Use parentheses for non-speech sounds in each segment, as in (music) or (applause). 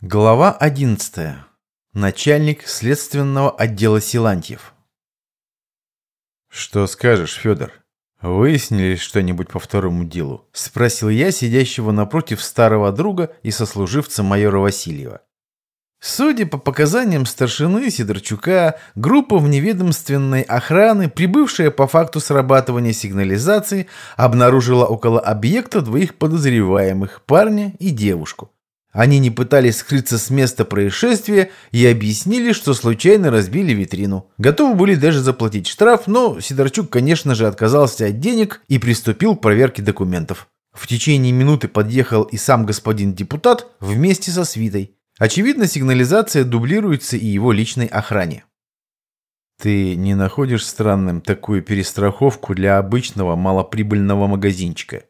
Глава 11. Начальник следственного отдела Силантьев. «Что скажешь, Федор? Выяснили что-нибудь по второму делу?» – спросил я сидящего напротив старого друга и сослуживца майора Васильева. Судя по показаниям старшины Сидорчука, группа вневедомственной охраны, прибывшая по факту срабатывания сигнализации, обнаружила около объекта двоих подозреваемых – парня и девушку – они не пытались скрыться с места происшествия и объяснили, что случайно разбили витрину. Готовы были даже заплатить штраф, но Сидорчук, конечно же, отказался от денег и приступил к проверке документов. В течение минуты подъехал и сам господин депутат вместе со свитой. Очевидно, сигнализация дублируется и его личной охране. Ты не находишь странным такую перестраховку для обычного малоприбыльного магазинчика?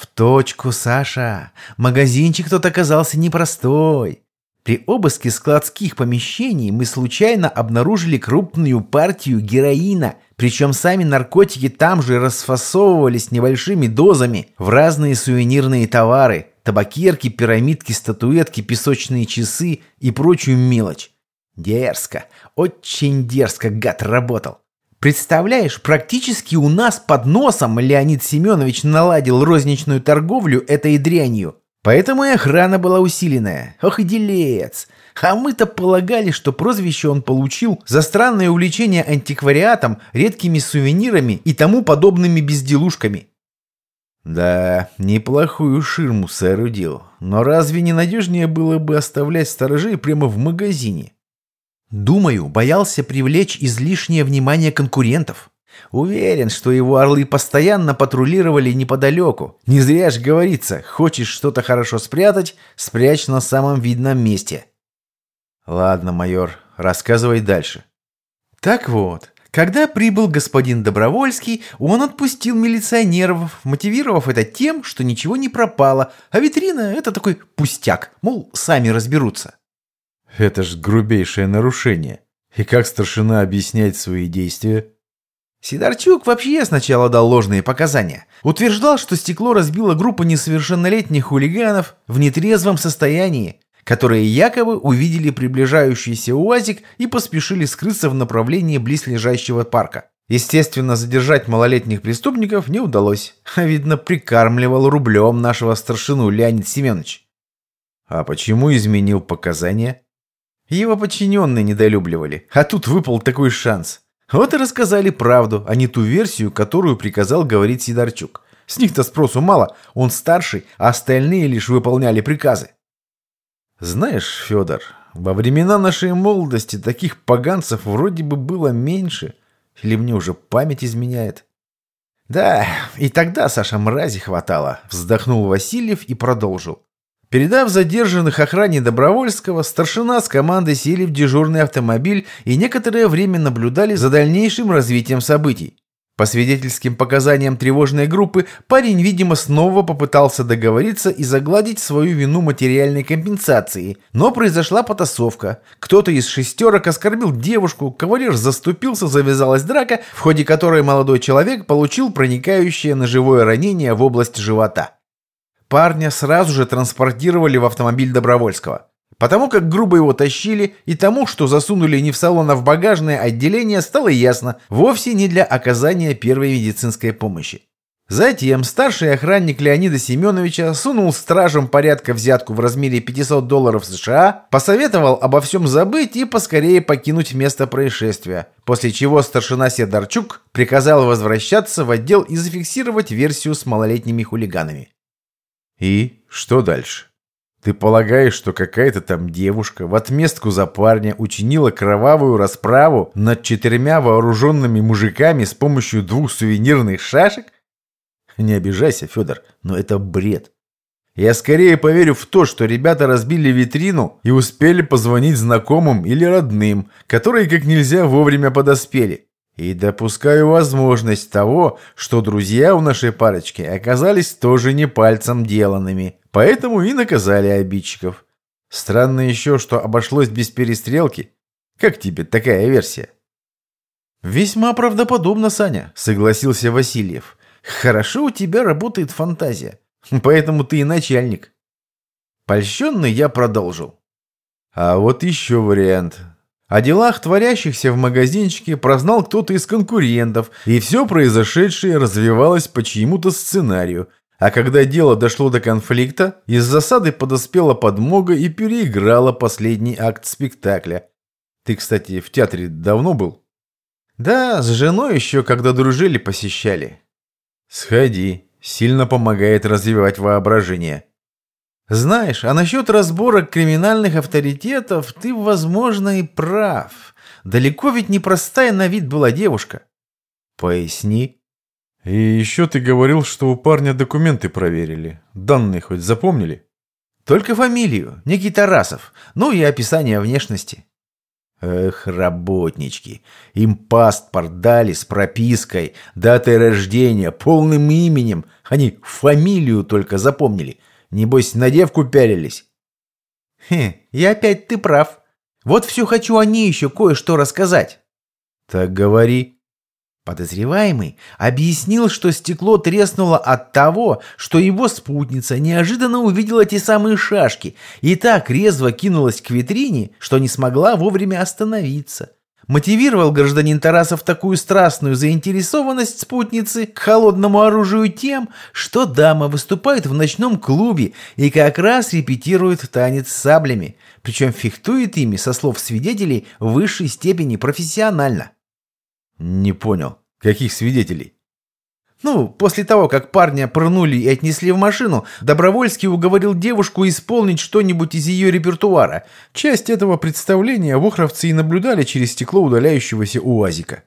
В точку, Саша. Магазинчик тот оказался непростой. При обыске складских помещений мы случайно обнаружили крупную партию героина, причем сами наркотики там же расфасовывались небольшими дозами в разные сувенирные товары, табакерки, пирамидки, статуэтки, песочные часы и прочую мелочь. Дерзко, очень дерзко гад работал. Представляешь, практически у нас под носом Леонид Семенович наладил розничную торговлю этой дрянью. Поэтому и охрана была усиленная. Ох и делец. А мы-то полагали, что прозвище он получил за странное увлечение антиквариатом, редкими сувенирами и тому подобными безделушками. Да, неплохую ширму соорудил. Но разве не надежнее было бы оставлять сторожей прямо в магазине? Думаю, боялся привлечь излишнее внимание конкурентов. Уверен, что его орлы постоянно патрулировали неподалеку. Не зря ж говорится, хочешь что-то хорошо спрятать, спрячь на самом видном месте. Ладно, майор, рассказывай дальше. Так вот, когда прибыл господин Добровольский, он отпустил милиционеров, мотивировав это тем, что ничего не пропало, а витрина – это такой пустяк, мол, сами разберутся. Это ж грубейшее нарушение. И как старшина объясняет свои действия? Сидорчук вообще сначала дал ложные показания. Утверждал, что стекло разбила группа несовершеннолетних хулиганов в нетрезвом состоянии, которые якобы увидели приближающийся УАЗик и поспешили скрыться в направлении близлежащего парка. Естественно, задержать малолетних преступников не удалось. А видно, прикармливал рублем нашего старшину Леонид Семенович. А почему изменил показания? Его подчиненные недолюбливали, а тут выпал такой шанс. Вот и рассказали правду, а не ту версию, которую приказал говорить Сидорчук. С них-то спросу мало, он старший, а остальные лишь выполняли приказы. Знаешь, Федор, во времена нашей молодости таких поганцев вроде бы было меньше. Или мне уже память изменяет? Да, и тогда Саша мрази хватало, вздохнул Васильев и продолжил. Передав задержанных охране Добровольского, старшина с командой сели в дежурный автомобиль и некоторое время наблюдали за дальнейшим развитием событий. По свидетельским показаниям тревожной группы, парень, видимо, снова попытался договориться и загладить свою вину материальной компенсации. Но произошла потасовка. Кто-то из шестерок оскорбил девушку, кавалер заступился, завязалась драка, в ходе которой молодой человек получил проникающее ножевое ранение в область живота. Парня сразу же транспортировали в автомобиль Добровольского. Потому как грубо его тащили, и тому, что засунули не в салон, а в багажное отделение, стало ясно, вовсе не для оказания первой медицинской помощи. Затем старший охранник Леонида Семеновича сунул стражам порядка взятку в размере 500 долларов США, посоветовал обо всем забыть и поскорее покинуть место происшествия, после чего старшина Седарчук приказал возвращаться в отдел и зафиксировать версию с малолетними хулиганами. И что дальше? Ты полагаешь, что какая-то там девушка в отместку за парня учинила кровавую расправу над четырьмя вооруженными мужиками с помощью двух сувенирных шашек? Не обижайся, Федор, но это бред. Я скорее поверю в то, что ребята разбили витрину и успели позвонить знакомым или родным, которые как нельзя вовремя подоспели. И допускаю возможность того, что друзья у нашей парочки оказались тоже не пальцем деланными, поэтому и наказали обидчиков. Странно еще, что обошлось без перестрелки. Как тебе такая версия? «Весьма правдоподобно, Саня», — согласился Васильев. «Хорошо у тебя работает фантазия, поэтому ты и начальник». Польщенный я продолжил. А вот еще вариант. О делах, творящихся в магазинчике, прознал кто-то из конкурентов, и все произошедшее развивалось по чьему-то сценарию. А когда дело дошло до конфликта, из засады подоспела подмога и переиграла последний акт спектакля. Ты, кстати, в театре давно был? Да, с женой еще, когда дружили, посещали. Сходи, сильно помогает развивать воображение. Знаешь, а насчет разборок криминальных авторитетов ты, возможно, и прав. Далеко ведь непростая на вид была девушка. Поясни. И еще ты говорил, что у парня документы проверили. Данные хоть запомнили? Только фамилию, некий Тарасов, ну и описание внешности. Эх, работнички, им паспорт дали с пропиской, датой рождения, полным именем. Они фамилию только запомнили – Небось, на девку пялились. Хе, и опять ты прав. Вот все хочу о ней еще кое-что рассказать. Так говори. Подозреваемый объяснил, что стекло треснуло от того, что его спутница неожиданно увидела те самые шашки и так резво кинулась к витрине, что не смогла вовремя остановиться мотивировал гражданин Тарасов такую страстную заинтересованность спутницы к холодному оружию тем, что дама выступает в ночном клубе и как раз репетирует танец с саблями, причем фехтует ими, со слов свидетелей, в высшей степени профессионально. Не понял, каких свидетелей? Ну, после того, как парня пырнули и отнесли в машину, Добровольский уговорил девушку исполнить что-нибудь из ее репертуара. Часть этого представления вохровцы и наблюдали через стекло удаляющегося УАЗика.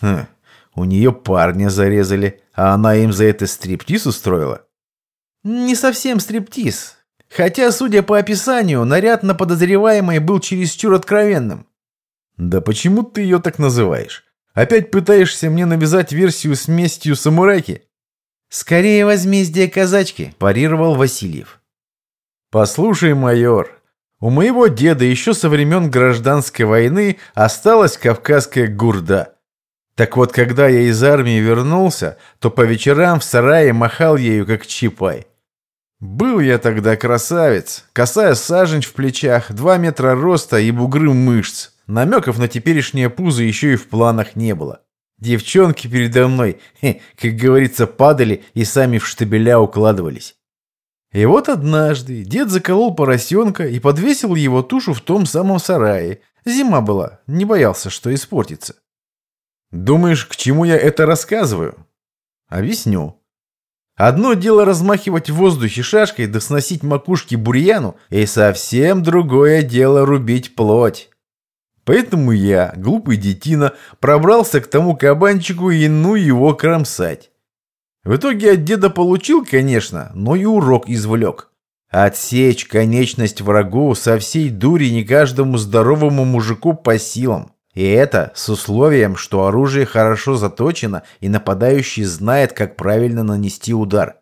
Хм, у нее парня зарезали, а она им за это стриптиз устроила? Не совсем стриптиз. Хотя, судя по описанию, наряд на подозреваемой был чересчур откровенным. Да почему ты ее так называешь? Опять пытаешься мне навязать версию с местью самурайки?» «Скорее возмездие казачки», – парировал Васильев. «Послушай, майор, у моего деда еще со времен гражданской войны осталась кавказская гурда. Так вот, когда я из армии вернулся, то по вечерам в сарае махал ею, как чипай. Был я тогда красавец, косая сажень в плечах, два метра роста и бугры мышц. Намеков на теперешнее пузо еще и в планах не было. Девчонки передо мной, (laughs) хе, как говорится, падали и сами в штабеля укладывались. И вот однажды дед заколол поросенка и подвесил его тушу в том самом сарае. Зима была, не боялся, что испортится. Думаешь, к чему я это рассказываю? Объясню. Одно дело размахивать в воздухе шашкой да сносить макушки бурьяну, и совсем другое дело рубить плоть. Поэтому я, глупый детина, пробрался к тому кабанчику и ну его кромсать. В итоге от деда получил, конечно, но и урок извлек. Отсечь конечность врагу со всей дури не каждому здоровому мужику по силам. И это с условием, что оружие хорошо заточено и нападающий знает, как правильно нанести удар.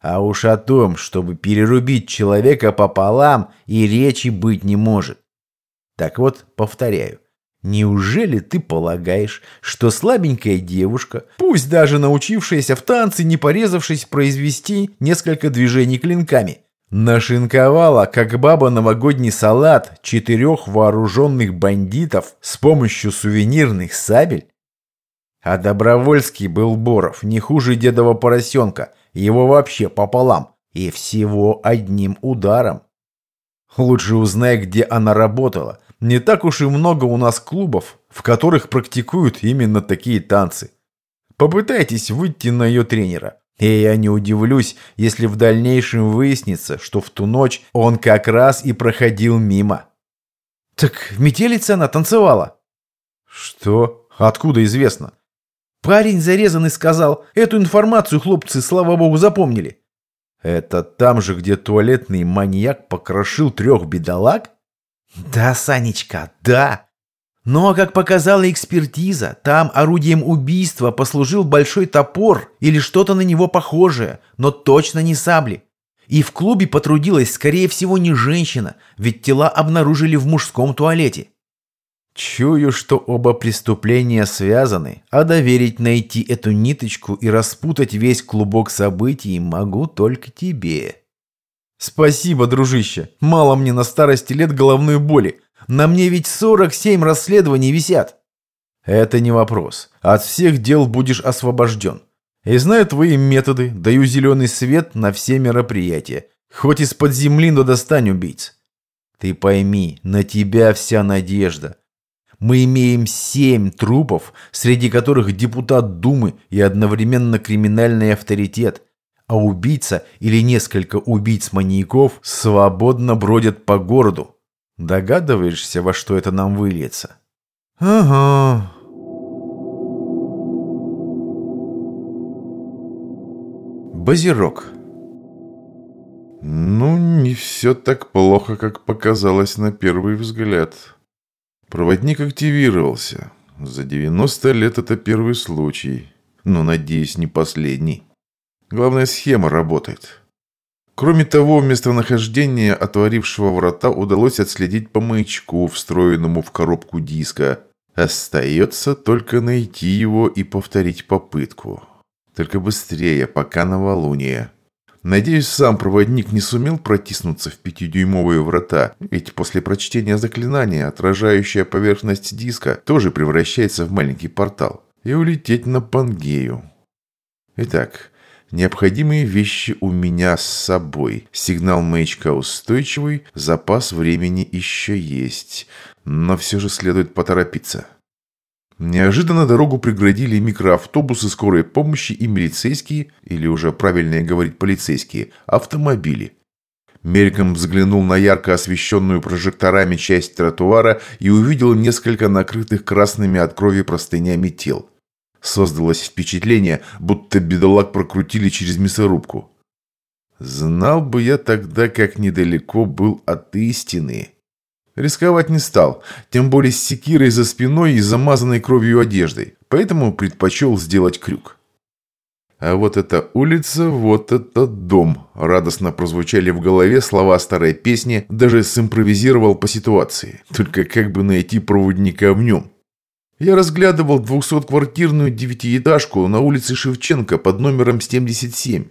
А уж о том, чтобы перерубить человека пополам, и речи быть не может. Так вот, повторяю. Неужели ты полагаешь, что слабенькая девушка, пусть даже научившаяся в танце, не порезавшись произвести несколько движений клинками, нашинковала, как баба новогодний салат, четырех вооруженных бандитов с помощью сувенирных сабель? А Добровольский был Боров, не хуже дедова поросенка, его вообще пополам, и всего одним ударом. Лучше узнай, где она работала, не так уж и много у нас клубов, в которых практикуют именно такие танцы. Попытайтесь выйти на ее тренера. И я не удивлюсь, если в дальнейшем выяснится, что в ту ночь он как раз и проходил мимо. Так в метелице она танцевала. Что? Откуда известно? Парень зарезанный сказал. Эту информацию хлопцы, слава богу, запомнили. Это там же, где туалетный маньяк покрошил трех бедолаг? Да, Санечка, да. Но, как показала экспертиза, там орудием убийства послужил большой топор или что-то на него похожее, но точно не сабли. И в клубе потрудилась, скорее всего, не женщина, ведь тела обнаружили в мужском туалете. Чую, что оба преступления связаны, а доверить найти эту ниточку и распутать весь клубок событий могу только тебе. Спасибо, дружище. Мало мне на старости лет головной боли. На мне ведь 47 расследований висят. Это не вопрос. От всех дел будешь освобожден. И знаю твои методы, даю зеленый свет на все мероприятия. Хоть из-под земли, но достань убийц. Ты пойми, на тебя вся надежда. Мы имеем семь трупов, среди которых депутат Думы и одновременно криминальный авторитет. А убийца или несколько убийц-маньяков свободно бродят по городу. Догадываешься, во что это нам выльется? Ага. Базирок. Ну, не все так плохо, как показалось на первый взгляд. Проводник активировался. За 90 лет это первый случай. Но, надеюсь, не последний. Главная схема работает. Кроме того, местонахождение отворившего врата удалось отследить по маячку, встроенному в коробку диска. Остается только найти его и повторить попытку. Только быстрее, пока новолуние. Надеюсь, сам проводник не сумел протиснуться в пятидюймовые врата, ведь после прочтения заклинания отражающая поверхность диска тоже превращается в маленький портал. И улететь на Пангею. Итак, необходимые вещи у меня с собой. Сигнал маячка устойчивый, запас времени еще есть. Но все же следует поторопиться. Неожиданно дорогу преградили микроавтобусы скорой помощи и милицейские, или уже правильнее говорить полицейские, автомобили. Мельком взглянул на ярко освещенную прожекторами часть тротуара и увидел несколько накрытых красными от крови простынями тел. Создалось впечатление, будто бедолаг прокрутили через мясорубку. Знал бы я тогда, как недалеко был от истины. Рисковать не стал, тем более с секирой за спиной и замазанной кровью одеждой, поэтому предпочел сделать крюк. А вот эта улица, вот этот дом. Радостно прозвучали в голове слова старой песни, даже симпровизировал по ситуации. Только как бы найти проводника в нем? Я разглядывал двухсотквартирную девятиэтажку на улице Шевченко под номером 77.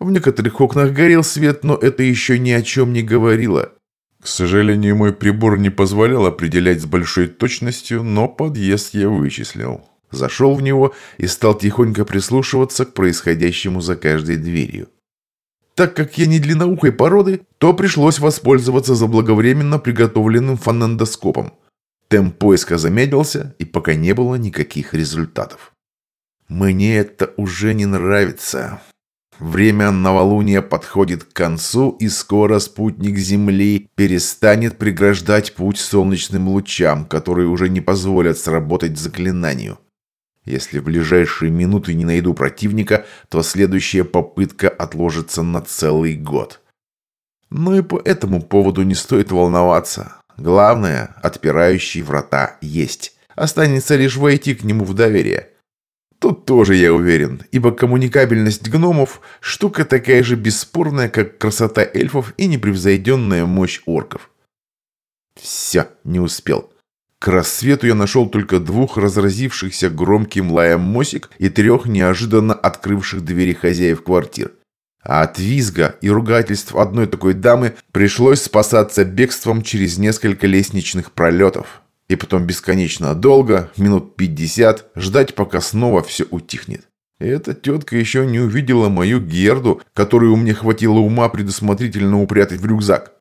В некоторых окнах горел свет, но это еще ни о чем не говорило. К сожалению, мой прибор не позволял определять с большой точностью, но подъезд я вычислил. Зашел в него и стал тихонько прислушиваться к происходящему за каждой дверью. Так как я не длинноухой породы, то пришлось воспользоваться заблаговременно приготовленным фонендоскопом. Темп поиска замедлился, и пока не было никаких результатов. Мне это уже не нравится. Время новолуния подходит к концу, и скоро спутник Земли перестанет преграждать путь солнечным лучам, которые уже не позволят сработать заклинанию. Если в ближайшие минуты не найду противника, то следующая попытка отложится на целый год. Но и по этому поводу не стоит волноваться. Главное, отпирающий врата есть. Останется лишь войти к нему в доверие. Тут тоже я уверен, ибо коммуникабельность гномов – штука такая же бесспорная, как красота эльфов и непревзойденная мощь орков. Все, не успел. К рассвету я нашел только двух разразившихся громким лаем мосик и трех неожиданно открывших двери хозяев квартир. А от визга и ругательств одной такой дамы пришлось спасаться бегством через несколько лестничных пролетов. И потом бесконечно долго, минут пятьдесят, ждать, пока снова все утихнет. Эта тетка еще не увидела мою Герду, которую мне хватило ума предусмотрительно упрятать в рюкзак.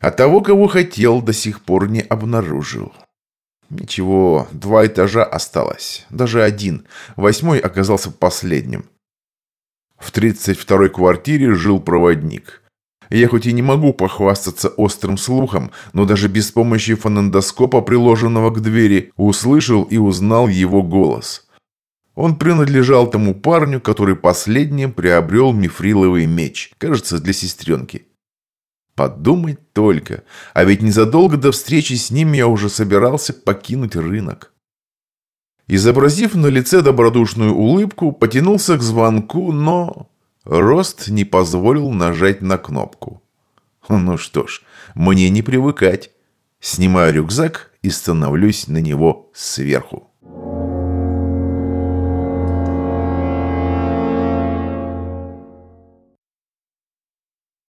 А того, кого хотел, до сих пор не обнаружил. Ничего, два этажа осталось. Даже один. Восьмой оказался последним. В тридцать второй квартире жил проводник. Я хоть и не могу похвастаться острым слухом, но даже без помощи фонендоскопа, приложенного к двери, услышал и узнал его голос. Он принадлежал тому парню, который последним приобрел мифриловый меч, кажется, для сестренки. Подумать только, а ведь незадолго до встречи с ним я уже собирался покинуть рынок. Изобразив на лице добродушную улыбку, потянулся к звонку, но... Рост не позволил нажать на кнопку. Ну что ж, мне не привыкать. Снимаю рюкзак и становлюсь на него сверху.